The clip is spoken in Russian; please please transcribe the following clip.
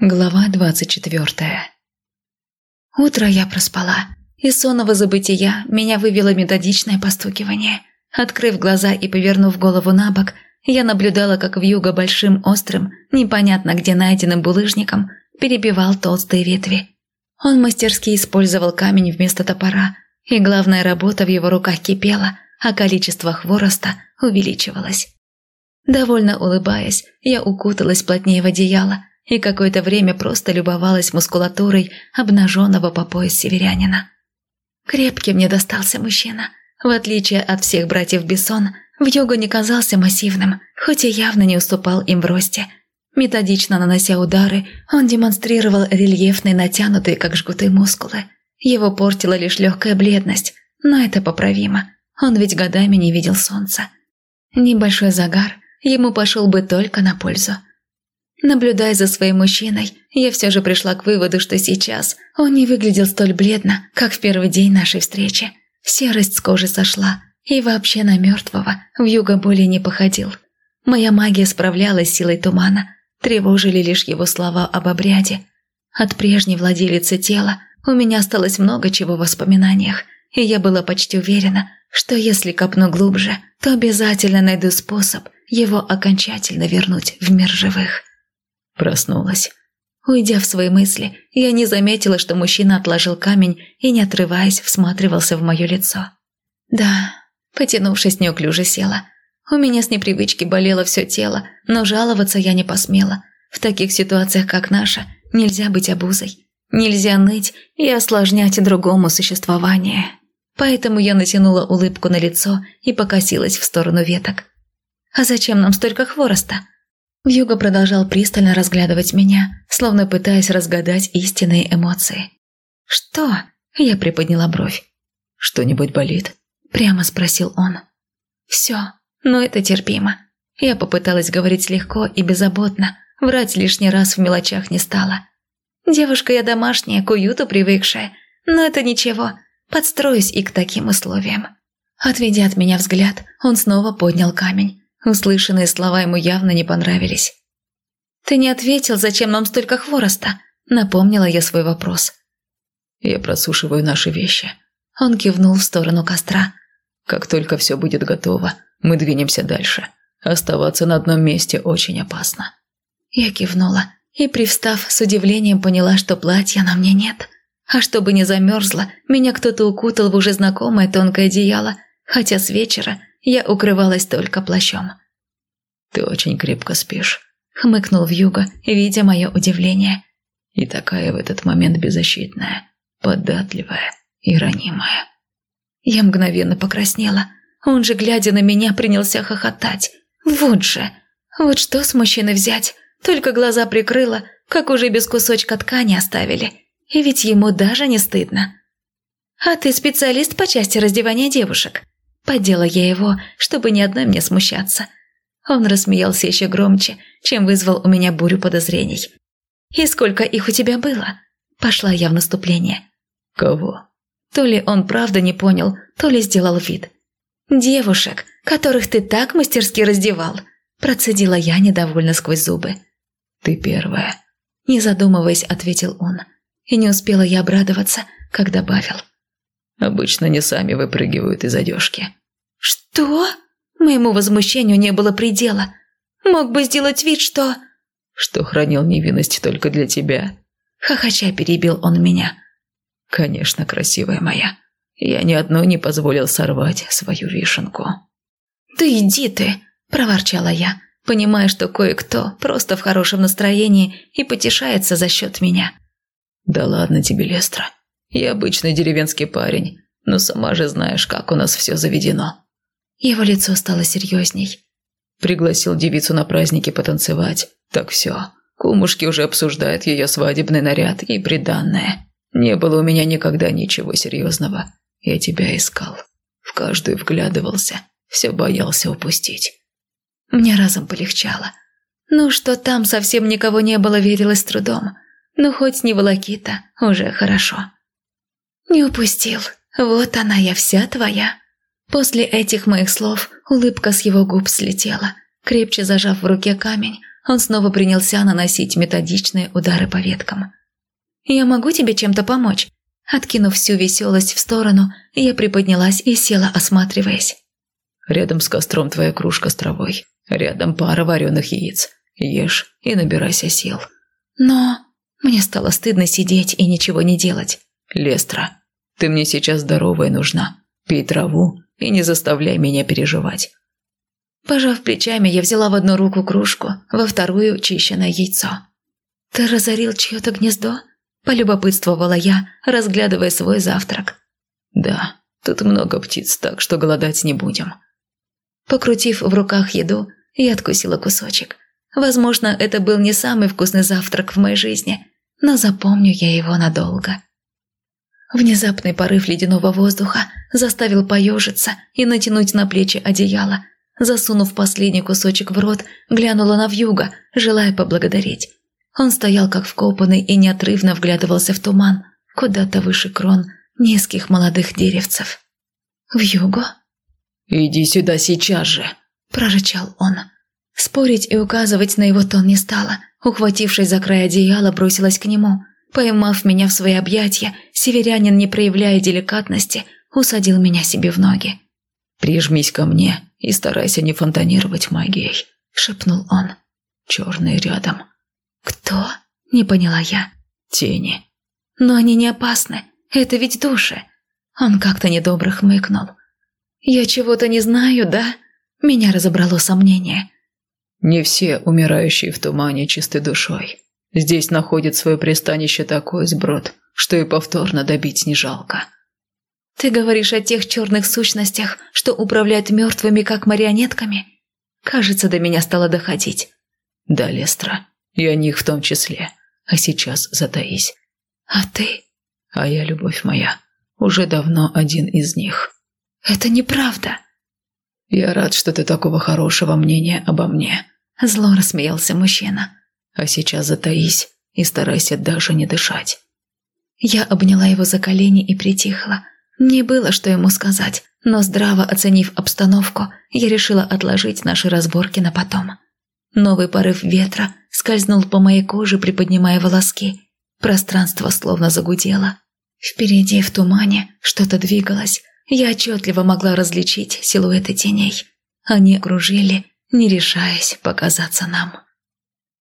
Глава двадцать четвертая Утро я проспала. Из сонного забытия меня вывело методичное постукивание. Открыв глаза и повернув голову на бок, я наблюдала, как вьюга большим острым, непонятно где найденным булыжником, перебивал толстые ветви. Он мастерски использовал камень вместо топора, и главная работа в его руках кипела, а количество хвороста увеличивалось. Довольно улыбаясь, я укуталась плотнее в одеяло, и какое-то время просто любовалась мускулатурой обнаженного по пояс северянина. Крепкий мне достался мужчина. В отличие от всех братьев Бессон, в йога не казался массивным, хоть и явно не уступал им в росте. Методично нанося удары, он демонстрировал рельефные натянутые, как жгуты, мускулы. Его портила лишь легкая бледность, но это поправимо. Он ведь годами не видел солнца. Небольшой загар ему пошел бы только на пользу – Наблюдая за своим мужчиной, я все же пришла к выводу, что сейчас он не выглядел столь бледно, как в первый день нашей встречи. Серость с кожи сошла, и вообще на мертвого в юго более не походил. Моя магия справлялась силой тумана, тревожили лишь его слова об обряде. От прежней владелицы тела у меня осталось много чего в воспоминаниях, и я была почти уверена, что если копну глубже, то обязательно найду способ его окончательно вернуть в мир живых. Проснулась. Уйдя в свои мысли, я не заметила, что мужчина отложил камень и, не отрываясь, всматривался в мое лицо. Да, потянувшись, неуклюже села. У меня с непривычки болело все тело, но жаловаться я не посмела. В таких ситуациях, как наша, нельзя быть обузой. Нельзя ныть и осложнять другому существование. Поэтому я натянула улыбку на лицо и покосилась в сторону веток. «А зачем нам столько хвороста?» Вьюга продолжал пристально разглядывать меня, словно пытаясь разгадать истинные эмоции. «Что?» – я приподняла бровь. «Что-нибудь болит?» – прямо спросил он. «Все, но это терпимо». Я попыталась говорить легко и беззаботно, врать лишний раз в мелочах не стала. «Девушка я домашняя, к уюту привыкшая, но это ничего, подстроюсь и к таким условиям». Отведя от меня взгляд, он снова поднял камень. Услышанные слова ему явно не понравились. «Ты не ответил, зачем нам столько хвороста?» Напомнила я свой вопрос. «Я просушиваю наши вещи». Он кивнул в сторону костра. «Как только все будет готово, мы двинемся дальше. Оставаться на одном месте очень опасно». Я кивнула и, привстав, с удивлением поняла, что платья на мне нет. А чтобы не замерзла, меня кто-то укутал в уже знакомое тонкое одеяло, хотя с вечера я укрывалась только плащом. «Ты очень крепко спишь», — хмыкнул Вьюга, видя мое удивление. «И такая в этот момент беззащитная, податливая и ранимая». Я мгновенно покраснела. Он же, глядя на меня, принялся хохотать. «Вот же! Вот что с мужчины взять? Только глаза прикрыла, как уже без кусочка ткани оставили. И ведь ему даже не стыдно». «А ты специалист по части раздевания девушек?» Подела я его, чтобы ни одной мне смущаться. Он рассмеялся еще громче, чем вызвал у меня бурю подозрений. «И сколько их у тебя было?» Пошла я в наступление. «Кого?» То ли он правда не понял, то ли сделал вид. «Девушек, которых ты так мастерски раздевал», процедила я недовольно сквозь зубы. «Ты первая», не задумываясь, ответил он. И не успела я обрадоваться, как добавил. «Обычно не сами выпрыгивают из одежки». «Что?» Моему возмущению не было предела. Мог бы сделать вид, что... Что хранил невинность только для тебя. Хохоча перебил он меня. Конечно, красивая моя. Я ни одной не позволил сорвать свою вишенку. «Да иди ты!» – проворчала я, понимая, что кое-кто просто в хорошем настроении и потешается за счет меня. «Да ладно тебе, Лестра. Я обычный деревенский парень, но сама же знаешь, как у нас все заведено. Его лицо стало серьезней. Пригласил девицу на праздники потанцевать. Так все. Кумушки уже обсуждают ее свадебный наряд и приданное. Не было у меня никогда ничего серьезного. Я тебя искал. В каждую вглядывался. Все боялся упустить. Мне разом полегчало. Ну, что там совсем никого не было, верилось трудом. Ну, хоть не волокита, уже хорошо. Не упустил. Вот она я вся твоя. После этих моих слов улыбка с его губ слетела. Крепче зажав в руке камень, он снова принялся наносить методичные удары по веткам. «Я могу тебе чем-то помочь?» Откинув всю веселость в сторону, я приподнялась и села, осматриваясь. «Рядом с костром твоя кружка с травой. Рядом пара вареных яиц. Ешь и набирайся сил». «Но...» Мне стало стыдно сидеть и ничего не делать. «Лестра, ты мне сейчас здоровая нужна. Пей траву и не заставляй меня переживать». Пожав плечами, я взяла в одну руку кружку, во вторую – чищенное яйцо. «Ты разорил чье-то гнездо?» – полюбопытствовала я, разглядывая свой завтрак. «Да, тут много птиц, так что голодать не будем». Покрутив в руках еду, я откусила кусочек. Возможно, это был не самый вкусный завтрак в моей жизни, но запомню я его надолго. Внезапный порыв ледяного воздуха заставил поежиться и натянуть на плечи одеяло. Засунув последний кусочек в рот, глянула на вьюга, желая поблагодарить. Он стоял как вкопанный и неотрывно вглядывался в туман, куда-то выше крон низких молодых деревцев. «Вьюго?» «Иди сюда сейчас же!» – прорычал он. Спорить и указывать на его тон не стала. Ухватившись за край одеяла, бросилась к нему. Поймав меня в свои объятия, северянин, не проявляя деликатности, усадил меня себе в ноги. «Прижмись ко мне и старайся не фонтанировать магией», – шепнул он. «Черный рядом». «Кто?» – не поняла я. «Тени». «Но они не опасны. Это ведь души». Он как-то недобро хмыкнул. «Я чего-то не знаю, да?» Меня разобрало сомнение. «Не все умирающие в тумане чисты душой. Здесь находит свое пристанище такой сброд, что и повторно добить не жалко». «Ты говоришь о тех черных сущностях, что управляют мертвыми, как марионетками?» Кажется, до меня стало доходить. «Да, Лестра, и о них в том числе. А сейчас затаись». «А ты?» «А я, любовь моя, уже давно один из них». «Это неправда». «Я рад, что ты такого хорошего мнения обо мне», – зло рассмеялся мужчина. «А сейчас затаись и старайся даже не дышать». Я обняла его за колени и притихла. Не было, что ему сказать, но здраво оценив обстановку, я решила отложить наши разборки на потом. Новый порыв ветра скользнул по моей коже, приподнимая волоски. Пространство словно загудело. Впереди в тумане что-то двигалось. Я отчетливо могла различить силуэты теней. Они окружили, не решаясь показаться нам.